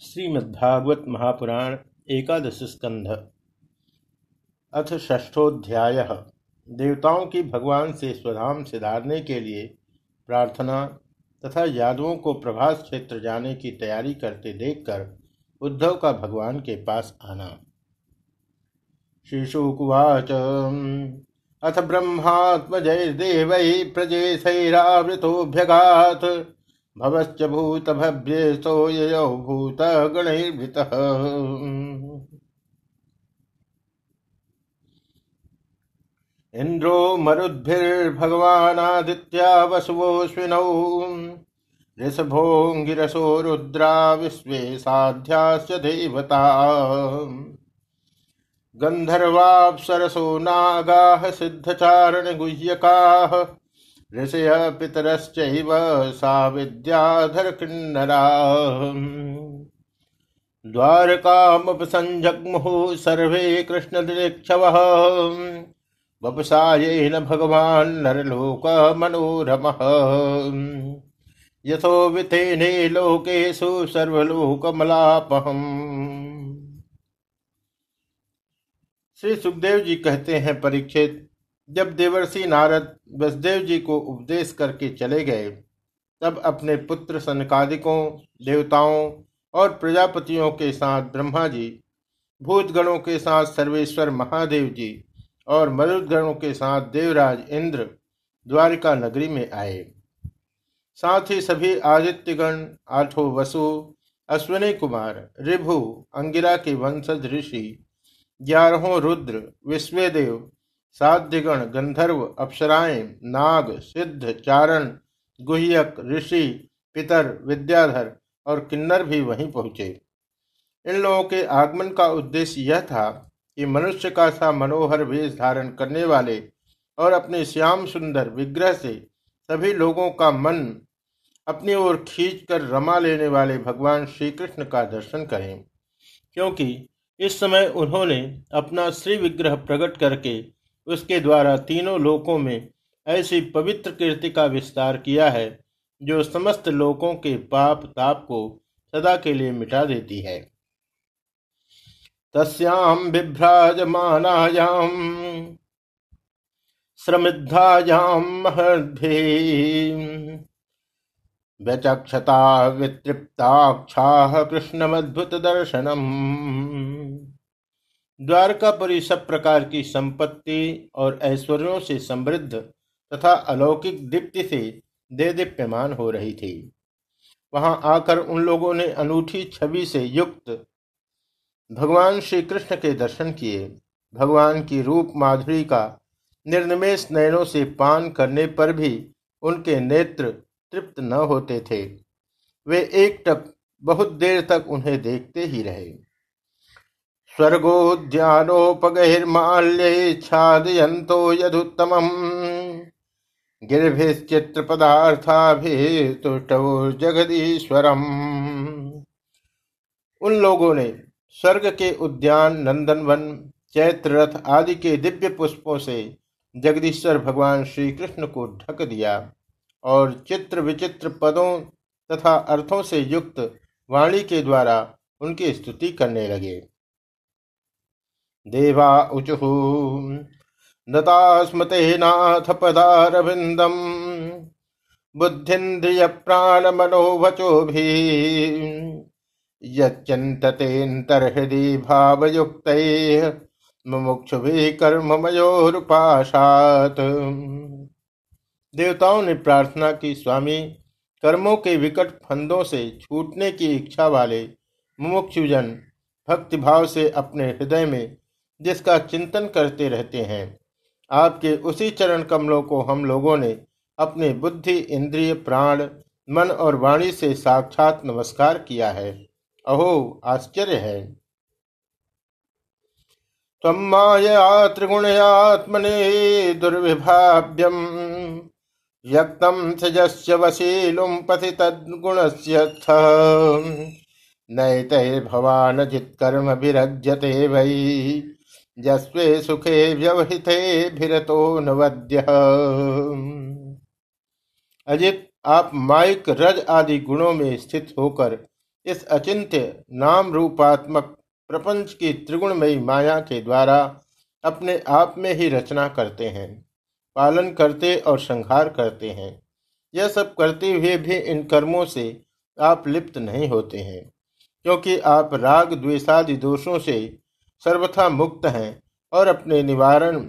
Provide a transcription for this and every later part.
श्रीमद्भागवत महापुराण एकादश स्कंध। अथ षष्ठोध्याय। देवताओं की भगवान से स्वधाम सिधारने के लिए प्रार्थना तथा यादवों को प्रभास क्षेत्र जाने की तैयारी करते देखकर उद्धव का भगवान के पास आना। शिशुकुवाच अथ ब्रह्मात्मजैर्देव प्रजेशैरावृतोभ्यगात भवश्च भूत भव्येशो ययौ भूत गणैर्भृतः इन्द्रो मरुद्भिर्भगवानादित्या वसुवोऽश्विनौ ऋषभोऽङ्गिरसो रुद्रा विश्वे साध्यास्य देवता। गन्धर्वाप्सरसो नागाः सिद्धचारणगुह्यकाः। ऋषय पितरश्चैव सा विद्याधर किन्नरा द्वारकामपसञ्जग्मुः सर्वे कृष्णदिक्षवः वपुषायेन भगवान् नरलोकमनोरमः। यथो वितेने लोकेषु सर्वलोकमलापहम्। श्री सुखदेव जी कहते हैं, परीक्षित जब देवर्षि नारद वसुदेव जी को उपदेश करके चले गए, तब अपने पुत्र सनकादिकों, देवताओं और प्रजापतियों के साथ ब्रह्मा जी, भूतगणों के साथ सर्वेश्वर महादेव जी और मरुदगणों के साथ देवराज इंद्र द्वारिका नगरी में आए। साथ ही सभी आदित्यगण, आठों वसु, अश्विनी कुमार, रिभु, अंगिरा के वंशज ऋषि, ग्यारहों रुद्र, विश्वेदेव साध्यगण, गंधर्व, अप्सराएँ, नाग, सिद्ध, चारण, गुह्यक, ऋषि, पितर, विद्याधर और किन्नर भी वहीं पहुँचे। इन लोगों के आगमन का उद्देश्य यह था कि मनुष्य का सा मनोहर वेश धारण करने वाले और अपने श्याम सुंदर विग्रह से सभी लोगों का मन अपनी ओर खींचकर रमा लेने वाले भगवान श्री कृष्ण का दर्शन करें, क्योंकि इस समय उन्होंने अपना श्री विग्रह प्रकट करके उसके द्वारा तीनों लोकों में ऐसी पवित्र कीर्ति का विस्तार किया है, जो समस्त लोकों के पाप ताप को सदा के लिए मिटा देती है। तस्याम विभ्राजमानायाम श्रमिद्धायाम महद्भि वितृप्ताक्षा कृष्णमद्भुत दर्शनम द्वारकापुरी सब प्रकार की संपत्ति और ऐश्वर्यों से समृद्ध तथा अलौकिक दीप्ति से दे दीप्यमान हो रही थी। वहाँ आकर उन लोगों ने अनूठी छवि से युक्त भगवान श्री कृष्ण के दर्शन किए। भगवान की रूप माधुरी का निर्निमेश नयनों से पान करने पर भी उनके नेत्र तृप्त न होते थे। वे एक बहुत देर तक उन्हें देखते ही रहे। स्वर्गोद्यानोपगहिर्माल्येच्छादयन्तो यदुत्तमम्। गिरिभिश्चित्रपदार्थाभिस्तुष्टो जगदीश्वरम उन लोगों ने स्वर्ग के उद्यान, नंदनवन चैत्र रथ आदि के दिव्य पुष्पों से जगदीश्वर भगवान श्री कृष्ण को ढक दिया और चित्र विचित्र पदों तथा अर्थों से युक्त वाणी के द्वारा उनकी स्तुति करने लगे। देवा ऊचुः नतास्मतेनाथ पदारविन्दम् बुद्धिन्द्रिय प्राणमनोवचोभिः यच्यन्ततेऽन्तर्हृदि भावयुक्तैः। मुमुक्षुभिः कर्ममयोरुपाशात्। देवताओं ने प्रार्थना की, स्वामी, कर्मों के विकट फंदों से छूटने की इच्छा वाले मुमुक्षुजन भक्तिभाव से अपने हृदय में जिसका चिंतन करते रहते हैं। आपके उसी चरण कमलों को हम लोगों ने अपने बुद्धि, इंद्रिय, प्राण, मन और वाणी से साक्षात नमस्कार किया है। अहो, आश्चर्य है। त्वमाया त्रिगुणयात्मने दुर्विभाव्यम यक्तम सजस्य वशीलुम पथि तद्गुणस्य नैतैर्भवान जित्कर्म विरज्यते वै। जस्वे सुखे व्यवहिते भिरतो नवद्य। अजित, आप माइक, रज आदि गुणों में स्थित होकर इस अचिंत्य नाम रूपात्मक प्रपंच की त्रिगुणमयी माया के द्वारा अपने आप में ही रचना करते हैं, पालन करते और संहार करते हैं। यह सब करते हुए भी इन कर्मों से आप लिप्त नहीं होते हैं, क्योंकि आप राग, द्वेषादि दोषों से सर्वथा मुक्त हैं और अपने निवारण,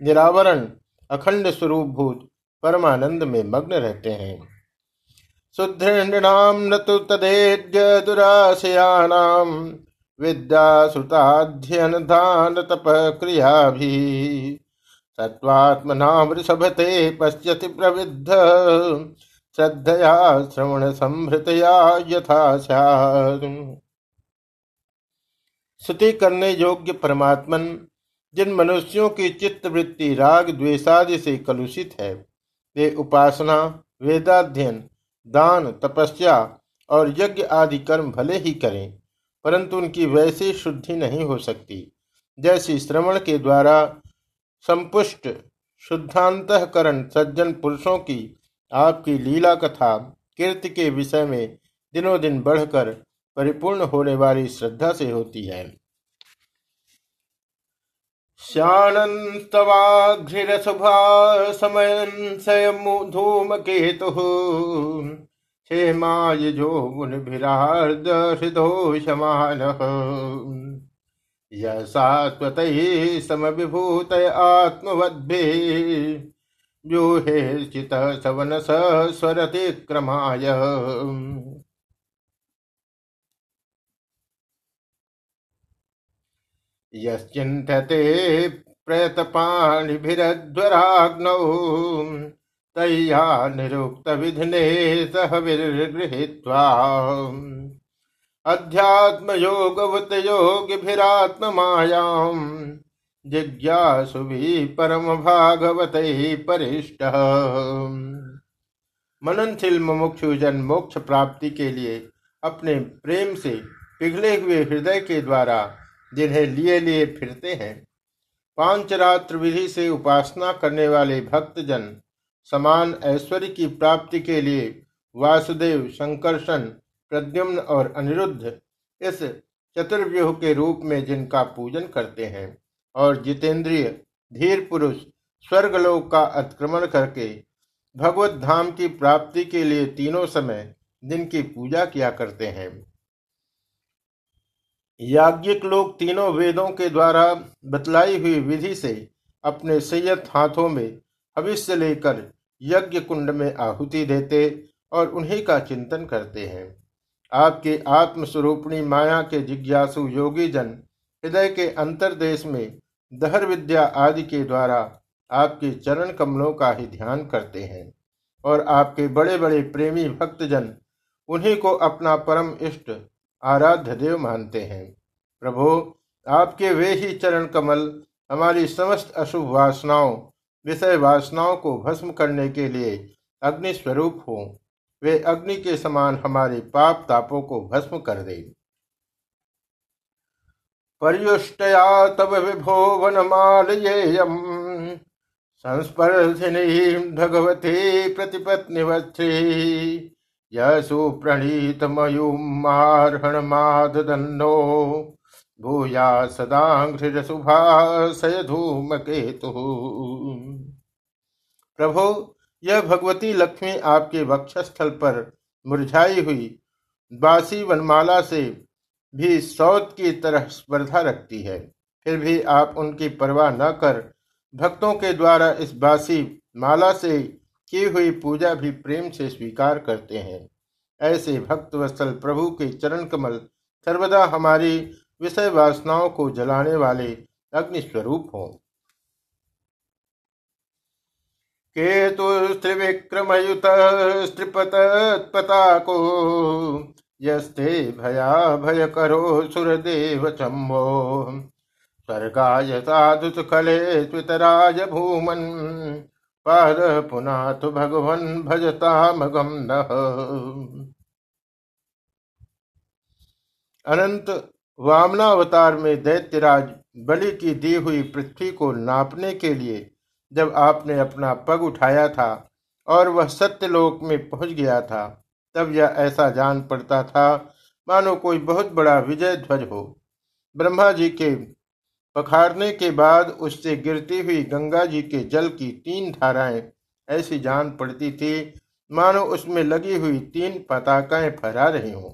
निरावरण, अखंड स्वरूप भूत परमानंद में मग्न रहते हैं। सुदृढ़ न तो तदेज्य दुराशयानाम विद्या सुताध्ययन दान तप क्रिया भी सत्वात्मना वृषभते पश्यति प्रविद्ध, श्रद्धया श्रवण संभृतया यथा स्तुति करने योग्य परमात्मन, जिन मनुष्यों की चित्त वृत्ति, राग द्वेषादि से कलुषित है, वे उपासना, वेदाध्ययन, दान, तपस्या और यज्ञ आदि कर्म भले ही करें, परंतु उनकी वैसी शुद्धि नहीं हो सकती, जैसी श्रवण के द्वारा संपुष्ट, शुद्धांतकरण सज्जन पुरुषों की आपकी लीला कथा, कीर्ति के विषय में दिनों दिन बढ़कर परिपूर्ण होने वाली श्रद्धा से होती है। श्यानन्तवाघ्रिरशुभा समयन् धूम केतु क्षेमायजो मुनिभिरार्दहृदोषमानः यः सात्वतैः समविभूत आत्मवद्भिः। व्यूहे चितः सवनस स्वरतिक्रमाय। यश्चिन्त्यते प्रयतपाणिभिरध्वराग्नौ तय्या निरुक्तविधिने सह विर्गृहीत्वा अध्यात्मयोगवत योगिभिरात्ममायाम् जिज्ञासुभि परम भागवत परिष्ट। मननशील मुमुक्षु जन मोक्ष प्राप्ति के लिए अपने प्रेम से पिघले हुए हृदय के द्वारा जिन्हें लिए लिए फिरते हैं। पाँच रात्र विधि से उपासना करने वाले भक्तजन, समान ऐश्वर्य की प्राप्ति के लिए वासुदेव संकर्षण प्रद्युम्न और अनिरुद्ध इस चतुर्व्यूह के रूप में जिनका पूजन करते हैं और जितेंद्रिय, धीर पुरुष, स्वर्गलोक का अतिक्रमण करके भगवत धाम की प्राप्ति के लिए तीनों समय जिनकी पूजा किया करते हैं। याज्ञिक लोग तीनों वेदों के द्वारा बतलाई हुई विधि से अपने संयत हाथों में भविष्य लेकर यज्ञ कुंड में आहुति देते और उन्हीं का चिंतन करते हैं। आपके आत्मस्वरूपणी माया के जिज्ञासु योगी जन हृदय के अंतरदेश में दहर विद्या आदि के द्वारा आपके चरण कमलों का ही ध्यान करते हैं और आपके बड़े बड़े प्रेमी भक्तजन उन्हीं को अपना परम इष्ट आराध्य देव मानते हैं। प्रभो, आपके वे ही चरण कमल, हमारी समस्त अशुभ वासनाओं, विषय वासनाओं को भस्म करने के लिए अग्नि स्वरूप हो। वे अग्नि के समान हमारे पाप तापों को भस्म कर दे। तब विभो वनमालयेयम। संस्पर्शिनी भगवती प्रतिपत्नि यशुप्रणीतमयुमार्हणमादन्नो भूया सदाघ्रिशुभाशय धूमकेतु प्रभु, यह भगवती लक्ष्मी आपके वक्षस्थल पर मुरझाई हुई बासी वनमाला से भी सौत की तरह स्पर्धा रखती है। फिर भी आप उनकी परवाह न कर, भक्तों के द्वारा इस बासी माला से की हुई पूजा भी प्रेम से स्वीकार करते हैं। ऐसे भक्त वत्सल प्रभु के चरण कमल सर्वदा हमारी विषय वासनाओं को जलाने वाले अग्नि स्वरूप हों। केतु त्रिविक्रमयुत स्त्रिपत को यस्ते भया भय करो सुरदेव चम्बो स्वर्गाय साधु खले त्वितराज भूमन पाद पुनः तो भगवन भजता मगम न। अनंत वामनावतार में दैत्यराज बलि की दी हुई पृथ्वी को नापने के लिए जब आपने अपना पग उठाया था और वह सत्यलोक में पहुँच गया था, तब यह ऐसा जान पड़ता था, मानो कोई बहुत बड़ा विजय ध्वज हो। ब्रह्मा जी के पखारने के बाद उससे गिरती हुई गंगा जी के जल की तीन धाराएँ ऐसी जान पड़ती थी, मानो उसमें लगी हुई तीन पताकाएँ फहरा रही हों।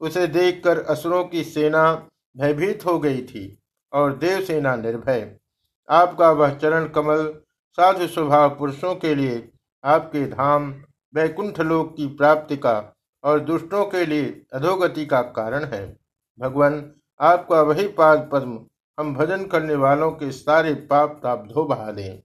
उसे देखकर असुरों की सेना भयभीत हो गई थी और देव सेना निर्भय। आपका वह चरण कमल साधु स्वभाव पुरुषों के लिए आपके धाम वैकुंठ लोक की प्राप्ति का और दुष्टों के लिए अधोगति का कारण है। भगवान, आपका वही पाद पद्म हम भजन करने वालों के सारे पाप ताप धो बहा दें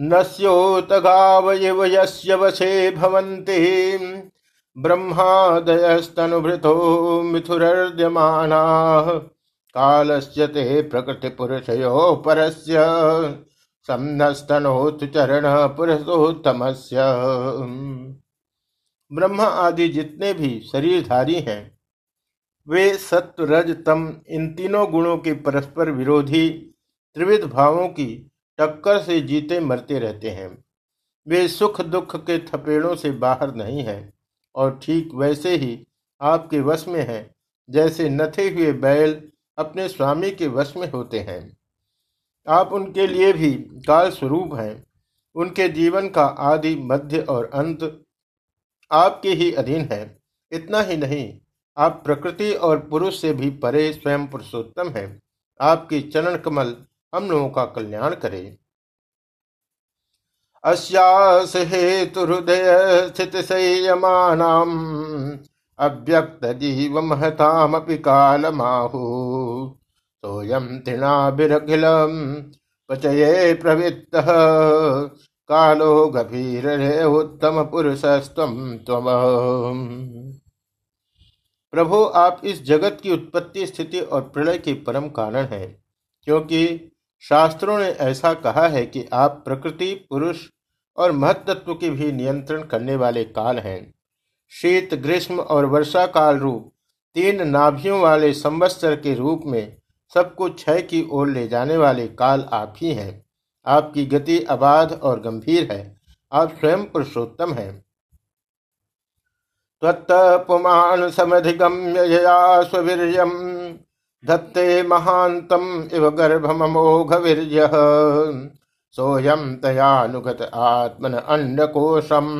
नस्योतगावयव यस्य वशे भवन्ति। ब्रह्मादयस्तनुभृतो मिथुरर्द्यमानाः। कालस्य ते प्रकृतिपुरुषयो परस्य। सम्नस्तनोतु चरण पुरुषोत्तमस्य ब्रह्मा आदि जितने भी शरीरधारी हैं वे सत्व रज तम, इन तीनों गुणों के परस्पर विरोधी त्रिविध भावों की टक्कर से जीते मरते रहते हैं। वे सुख दुख के थपेड़ों से बाहर नहीं हैं और ठीक वैसे ही आपके वश में हैं, जैसे नथे हुए बैल अपने स्वामी के वश में होते हैं। आप उनके लिए भी काल स्वरूप हैं। उनके जीवन का आदि मध्य और अंत आपके ही अधीन है। इतना ही नहीं आप प्रकृति और पुरुष से भी परे स्वयं पुरुषोत्तम हैं। आपकी चरण कमल हम लोगों का कल्याण करे। अस्यास हेतु हृदय स्थित संयमानाम, अव्यक्त जीव महतामपि कालमाहु। सोयम तृणाभिरखिलम पचये प्रवृत्त। कालो गभीर उत्तम पुरुषस्तम त्वम प्रभु, आप इस जगत की उत्पत्ति, स्थिति और प्रलय के परम कारण हैं। क्योंकि शास्त्रों ने ऐसा कहा है कि आप प्रकृति, पुरुष और महत्त्व के भी नियंत्रण करने वाले काल हैं। शीत, ग्रीष्म और वर्षा काल रूप, तीन नाभियों वाले संवत्सर के रूप में सबको क्षय की ओर ले जाने वाले काल आप ही हैं। आपकी गति अबाध और गंभीर है। आप स्वयं पुरुषोत्तम हैं। स्वीर्यम धत्ते इव तयानुगत आत्मन अंडकोशम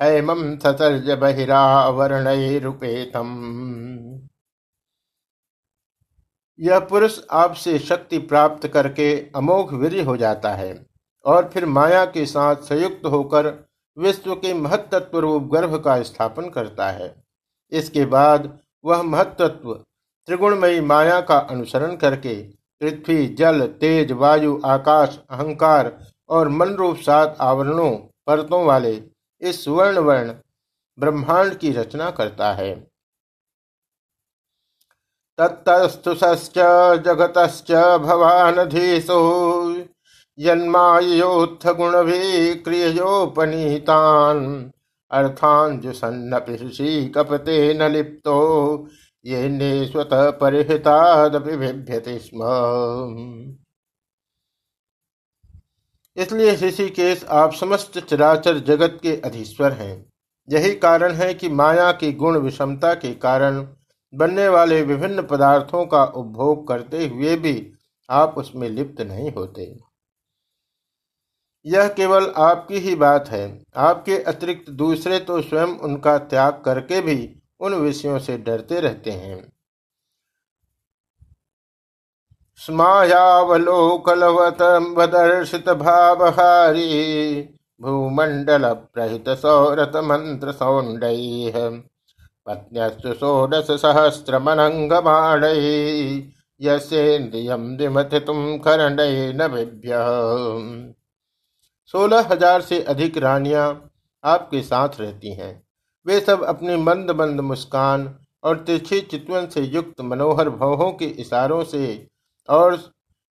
हेमं सतर्ज बहिरावरणैरुपेतम यह पुरुष आपसे शक्ति प्राप्त करके अमोघ वीर हो जाता है और फिर माया के साथ संयुक्त होकर विश्व के महत्त्व रूप गर्भ का स्थापन करता है। इसके बाद वह महत्त्व त्रिगुणमयी माया का अनुसरण करके पृथ्वी, जल, तेज, वायु, आकाश, अहंकार और मन रूप सात आवरणों, परतों वाले इस स्वर्ण वर्ण ब्रह्मांड की रचना करता है। तत्तस्तुश्च जगत भवानधीशो। यन्मायोत्थ गुण भी क्रियोपनीतान अर्थान जुसन्नपि कपते न लिप्तो। ये ने स्वतः परिहितादपि स्म। इसलिए ऋषिकेश आप समस्त चराचर जगत के अधीश्वर हैं। यही कारण है कि माया की गुण विषमता के कारण बनने वाले विभिन्न पदार्थों का उपभोग करते हुए भी आप उसमें लिप्त नहीं होते। यह केवल आपकी ही बात है। आपके अतिरिक्त दूसरे तो स्वयं उनका त्याग करके भी उन विषयों से डरते रहते हैं। स्मायावलोकलवतर्शित भावहारी भूमंडल प्रहित सौरत मंत्र सौंड पत्न्यस्तु षोडश सहस्र मनंग बाण यसेन्द्रियम तुम खंड न सोलह हज़ार से अधिक रानियाँ आपके साथ रहती हैं। वे सब अपनी मंद मंद मुस्कान और तिरछी चितवन से युक्त मनोहर भवों के इशारों से और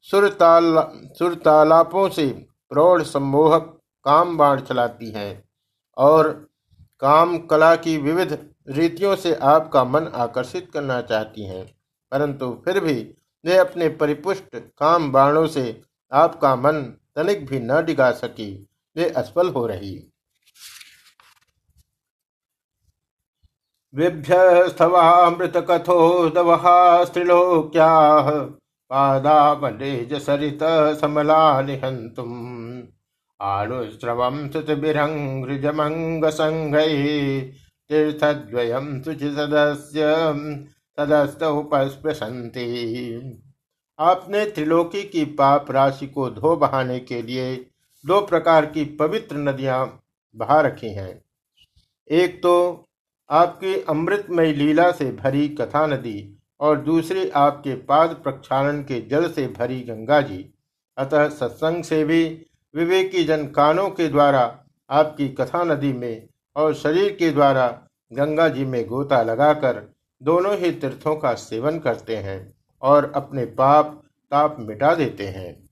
सुरताल, सुरतालापों से प्रौढ़ सम्मोहक काम बाण चलाती हैं और काम कला की विविध रीतियों से आपका मन आकर्षित करना चाहती हैं। परंतु फिर भी वे अपने परिपुष्ट काम बाणों से आपका मन तनिक भी न डिगा सकी, वे असफल हो रही। विभ्यस्थवामृत कथो दवहा स्त्रिलोक्या पादावलेज सरित समला निहंतुम आनुस्रवम सुतभिरंग्रिजमंग संगै तीर्थद्वयम तुझ सदस्य सदस्त उपस्पृशंति आपने त्रिलोकी की पाप राशि को धो बहाने के लिए दो प्रकार की पवित्र नदियाँ बहा रखी हैं। एक तो आपकी अमृतमय लीला से भरी कथा नदी और दूसरी आपके पाद प्रक्षालन के जल से भरी गंगा जी। अतः सत्संग से भी विवेकी जन कानों के द्वारा आपकी कथा नदी में और शरीर के द्वारा गंगा जी में गोता लगाकर दोनों ही तीर्थों का सेवन करते हैं। और अपने पाप ताप मिटा देते हैं।